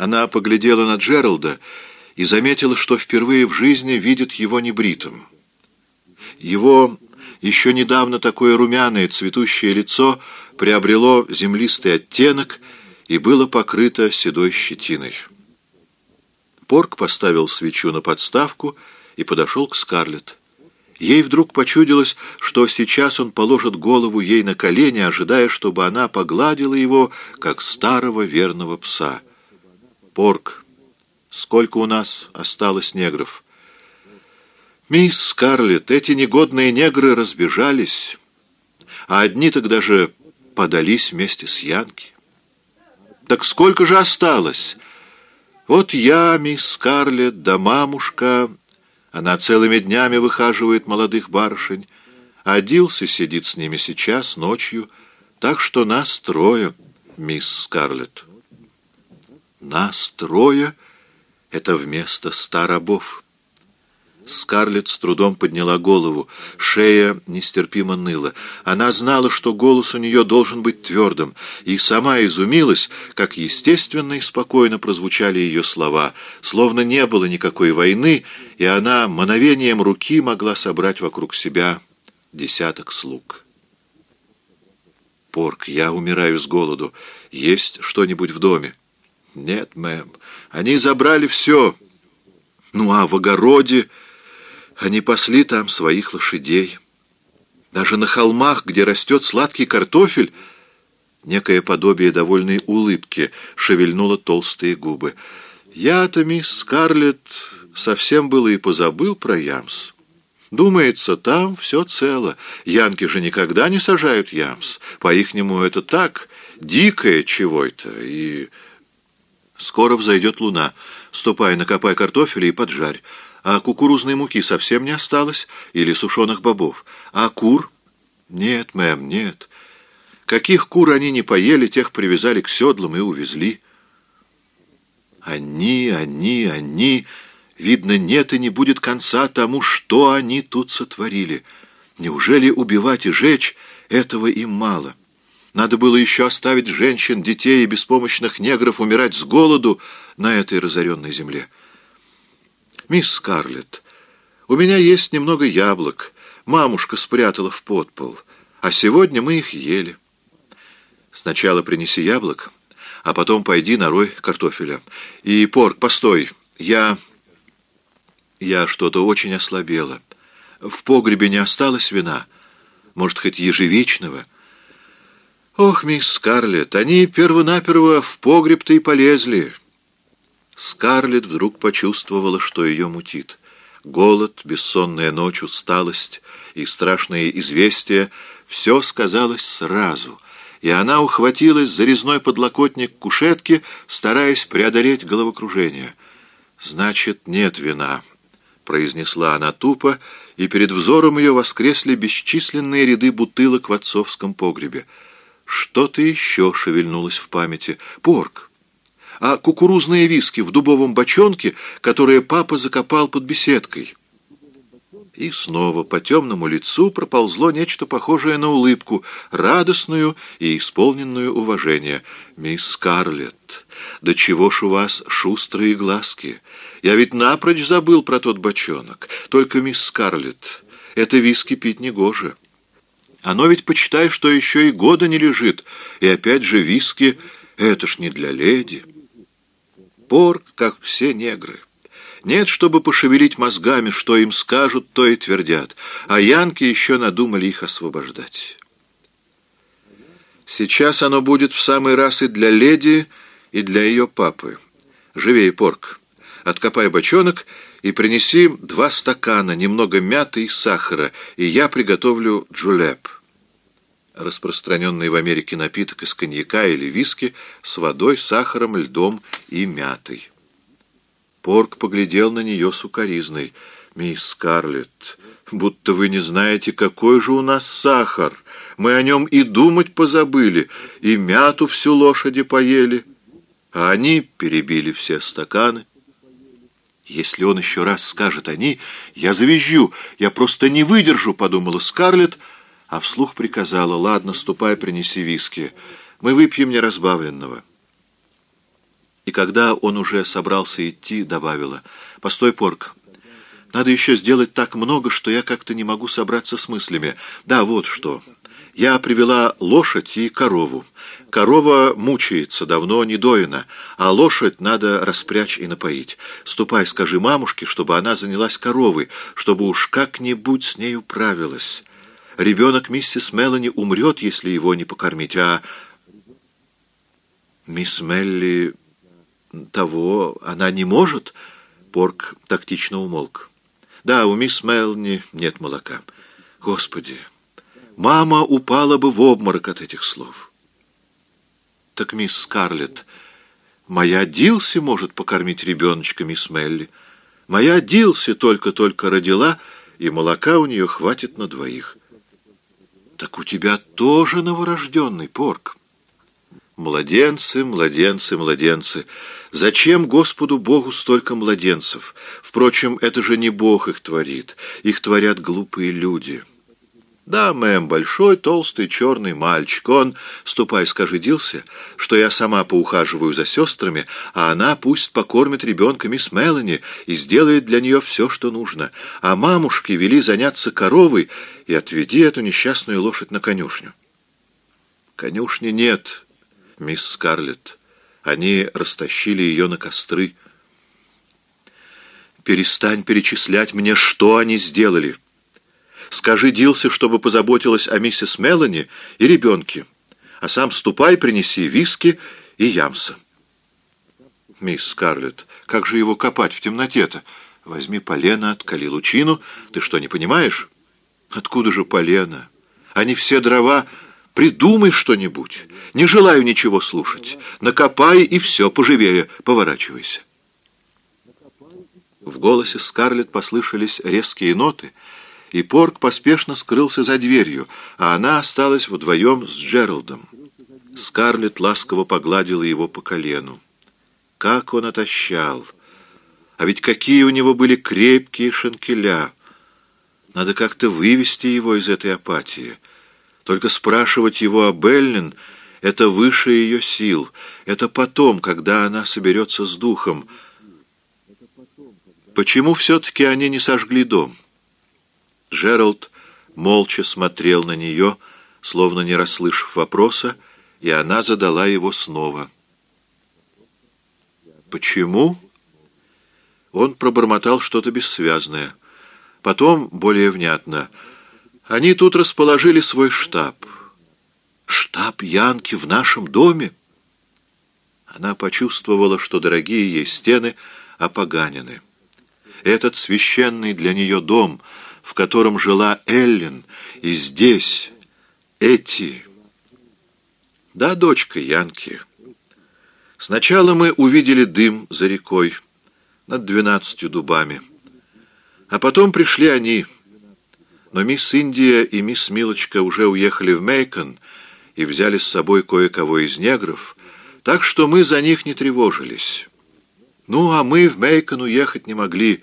Она поглядела на Джералда и заметила, что впервые в жизни видит его небритым. Его еще недавно такое румяное цветущее лицо приобрело землистый оттенок и было покрыто седой щетиной. Порк поставил свечу на подставку и подошел к Скарлетт. Ей вдруг почудилось, что сейчас он положит голову ей на колени, ожидая, чтобы она погладила его, как старого верного пса. «Порк, сколько у нас осталось негров?» «Мисс Скарлетт, эти негодные негры разбежались, а одни тогда же подались вместе с Янки». «Так сколько же осталось?» «Вот я, мисс Скарлетт, да мамушка...» Она целыми днями выхаживает молодых барышень, а Дилси сидит с ними сейчас, ночью, так что нас трое, мисс Скарлетт. Нас трое — это вместо ста рабов. Скарлетт с трудом подняла голову. Шея нестерпимо ныла. Она знала, что голос у нее должен быть твердым, и сама изумилась, как естественно и спокойно прозвучали ее слова, словно не было никакой войны, и она мановением руки могла собрать вокруг себя десяток слуг. «Порк, я умираю с голоду. Есть что-нибудь в доме?» «Нет, мэм. Они забрали все. Ну, а в огороде...» Они пасли там своих лошадей. Даже на холмах, где растет сладкий картофель, некое подобие довольной улыбки шевельнуло толстые губы. Я-то, мисс Скарлетт, совсем было и позабыл про Ямс. Думается, там все цело. Янки же никогда не сажают Ямс. По-ихнему это так, дикое чего-то. И скоро взойдет луна. Ступай, накопай картофеля и поджарь. А кукурузной муки совсем не осталось? Или сушеных бобов? А кур? Нет, мэм, нет. Каких кур они не поели, тех привязали к седлам и увезли. Они, они, они... Видно, нет и не будет конца тому, что они тут сотворили. Неужели убивать и жечь этого им мало? Надо было еще оставить женщин, детей и беспомощных негров умирать с голоду на этой разоренной земле. «Мисс Скарлетт, у меня есть немного яблок. Мамушка спрятала в подпол, а сегодня мы их ели. Сначала принеси яблок, а потом пойди нарой картофеля. И, Порк, постой, я... я что-то очень ослабела. В погребе не осталось вина, может, хоть ежевичного». «Ох, мисс Скарлетт, они первонаперво в погреб-то и полезли». Скарлетт вдруг почувствовала, что ее мутит. Голод, бессонная ночь, усталость и страшные известия — все сказалось сразу, и она ухватилась за резной подлокотник кушетки, стараясь преодолеть головокружение. «Значит, нет вина», — произнесла она тупо, и перед взором ее воскресли бесчисленные ряды бутылок в отцовском погребе. Что-то еще шевельнулось в памяти. «Порк!» а кукурузные виски в дубовом бочонке, которые папа закопал под беседкой. И снова по темному лицу проползло нечто похожее на улыбку, радостную и исполненную уважения. «Мисс Скарлетт, да чего ж у вас шустрые глазки? Я ведь напрочь забыл про тот бочонок. Только, мисс Скарлетт, это виски пить не гоже. Оно ведь, почитай, что еще и года не лежит. И опять же виски — это ж не для леди» порк, как все негры. Нет, чтобы пошевелить мозгами, что им скажут, то и твердят, а янки еще надумали их освобождать. Сейчас оно будет в самый раз и для леди, и для ее папы. Живей, порк. Откопай бочонок и принеси два стакана, немного мяты и сахара, и я приготовлю джулеп распространенный в Америке напиток из коньяка или виски с водой, сахаром, льдом и мятой. Порк поглядел на нее сукоризной. «Мисс Скарлетт, будто вы не знаете, какой же у нас сахар. Мы о нем и думать позабыли, и мяту всю лошади поели, а они перебили все стаканы». «Если он еще раз скажет «они», я завизжу, я просто не выдержу», — подумала Скарлетт, — а вслух приказала, «Ладно, ступай, принеси виски. Мы выпьем неразбавленного». И когда он уже собрался идти, добавила, «Постой, Порк, надо еще сделать так много, что я как-то не могу собраться с мыслями. Да, вот что. Я привела лошадь и корову. Корова мучается, давно не доина, а лошадь надо распрячь и напоить. Ступай, скажи мамушке, чтобы она занялась коровой, чтобы уж как-нибудь с ней управилась. Ребенок миссис Мелани умрет, если его не покормить, а... Мисс Мелли того она не может? Порк тактично умолк. Да, у мисс Мелни нет молока. Господи, мама упала бы в обморок от этих слов. Так мисс Скарлетт, моя Дилси может покормить ребеночка, мисс Мелли. Моя Дилси только-только родила, и молока у нее хватит на двоих. Так у тебя тоже новорожденный порк. Младенцы, младенцы, младенцы. Зачем Господу Богу столько младенцев? Впрочем, это же не Бог их творит. Их творят глупые люди. Да, мэм, большой, толстый, черный мальчик. Он, ступай, скажи что я сама поухаживаю за сестрами, а она пусть покормит ребенка мисс Мелани и сделает для нее все, что нужно. А мамушке вели заняться коровой и отведи эту несчастную лошадь на конюшню. Конюшни нет, мисс Скарлетт. Они растащили ее на костры. Перестань перечислять мне, что они сделали. Скажи Дилсе, чтобы позаботилась о миссис Мелани и ребенке, а сам ступай, принеси виски и ямса. Мисс Скарлетт, как же его копать в темноте-то? Возьми полено, откали лучину. Ты что, не понимаешь? Откуда же полено? Они все дрова Придумай что-нибудь. Не желаю ничего слушать. Накопай и все, поживее, поворачивайся. В голосе Скарлетт послышались резкие ноты, и Порк поспешно скрылся за дверью, а она осталась вдвоем с Джералдом. Скарлетт ласково погладила его по колену. Как он отощал! А ведь какие у него были крепкие шанкеля! Надо как-то вывести его из этой апатии — только спрашивать его о Беллин — это выше ее сил. Это потом, когда она соберется с духом. Почему все-таки они не сожгли дом? Джеральд молча смотрел на нее, словно не расслышав вопроса, и она задала его снова. «Почему?» Он пробормотал что-то бессвязное. Потом, более внятно — они тут расположили свой штаб. Штаб Янки в нашем доме? Она почувствовала, что дорогие ей стены опоганены. Этот священный для нее дом, в котором жила Эллен, и здесь эти... Да, дочка Янки. Сначала мы увидели дым за рекой над двенадцатью дубами, а потом пришли они — но мисс Индия и мисс Милочка уже уехали в Мейкон и взяли с собой кое-кого из негров, так что мы за них не тревожились. Ну, а мы в Мейкон уехать не могли.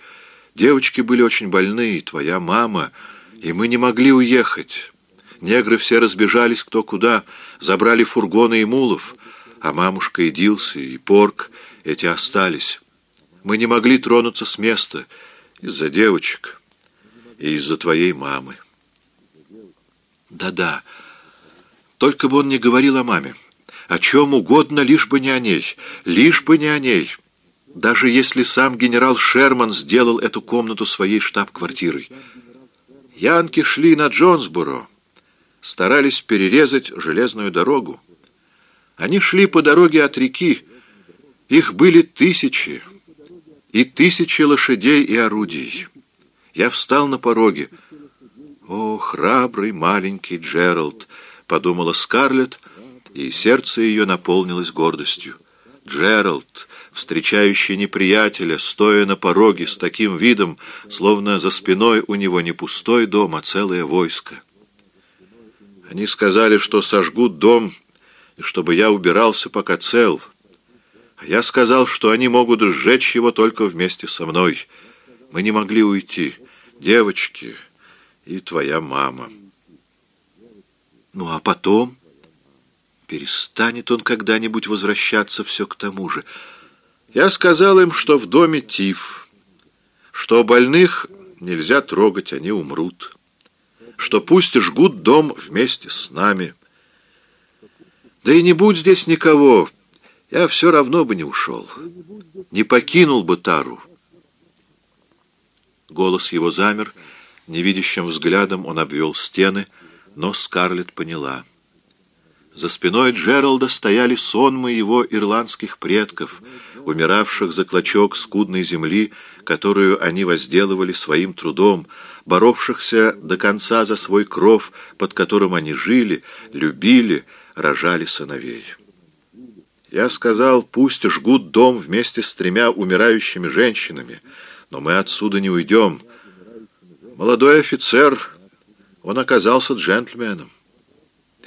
Девочки были очень больны, твоя мама, и мы не могли уехать. Негры все разбежались кто куда, забрали фургоны и мулов, а мамушка и Дилси, и Порк эти остались. Мы не могли тронуться с места из-за девочек» и из-за твоей мамы. Да-да, только бы он не говорил о маме. О чем угодно, лишь бы не о ней, лишь бы не о ней. Даже если сам генерал Шерман сделал эту комнату своей штаб-квартирой. Янки шли на Джонсборо, старались перерезать железную дорогу. Они шли по дороге от реки, их были тысячи, и тысячи лошадей и орудий. Я встал на пороге. «О, храбрый маленький Джеральд!» — подумала Скарлетт, и сердце ее наполнилось гордостью. Джеральд, встречающий неприятеля, стоя на пороге с таким видом, словно за спиной у него не пустой дом, а целое войско. Они сказали, что сожгут дом, и чтобы я убирался, пока цел. А я сказал, что они могут сжечь его только вместе со мной. Мы не могли уйти девочки и твоя мама. Ну, а потом... Перестанет он когда-нибудь возвращаться все к тому же. Я сказал им, что в доме тиф, что больных нельзя трогать, они умрут, что пусть жгут дом вместе с нами. Да и не будь здесь никого, я все равно бы не ушел, не покинул бы Тару. Голос его замер, невидящим взглядом он обвел стены, но Скарлетт поняла. За спиной Джералда стояли сонмы его ирландских предков, умиравших за клочок скудной земли, которую они возделывали своим трудом, боровшихся до конца за свой кров, под которым они жили, любили, рожали сыновей. Я сказал, пусть жгут дом вместе с тремя умирающими женщинами, но мы отсюда не уйдем. Молодой офицер, он оказался джентльменом.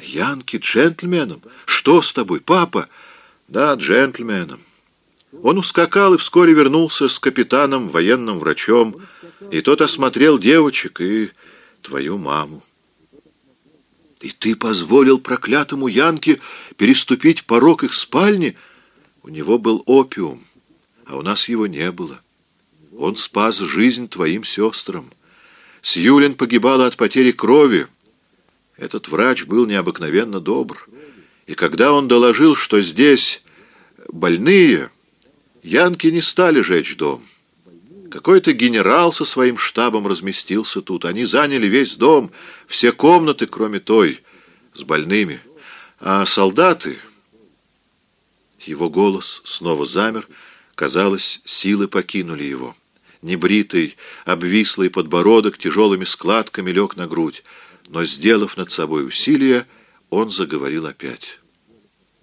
Янки джентльменом? Что с тобой, папа? Да, джентльменом. Он ускакал и вскоре вернулся с капитаном, военным врачом, и тот осмотрел девочек и твою маму. И ты позволил проклятому Янке переступить порог их спальни? У него был опиум, а у нас его не было. Он спас жизнь твоим сестрам. Сьюлин погибала от потери крови. Этот врач был необыкновенно добр. И когда он доложил, что здесь больные, янки не стали жечь дом. Какой-то генерал со своим штабом разместился тут. Они заняли весь дом, все комнаты, кроме той, с больными. А солдаты... Его голос снова замер. Казалось, силы покинули его. Небритый, обвислый подбородок тяжелыми складками лег на грудь, но, сделав над собой усилие, он заговорил опять.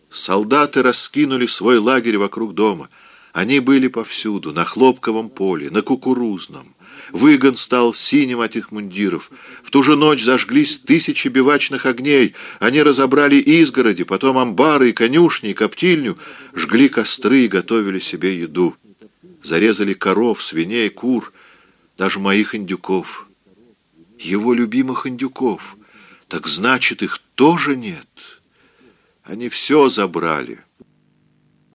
Солдаты раскинули свой лагерь вокруг дома. Они были повсюду, на хлопковом поле, на кукурузном. Выгон стал синим от их мундиров. В ту же ночь зажглись тысячи бивачных огней. Они разобрали изгороди, потом амбары и конюшни, и коптильню, жгли костры и готовили себе еду зарезали коров, свиней, кур, даже моих индюков. Его любимых индюков. Так значит, их тоже нет. Они все забрали.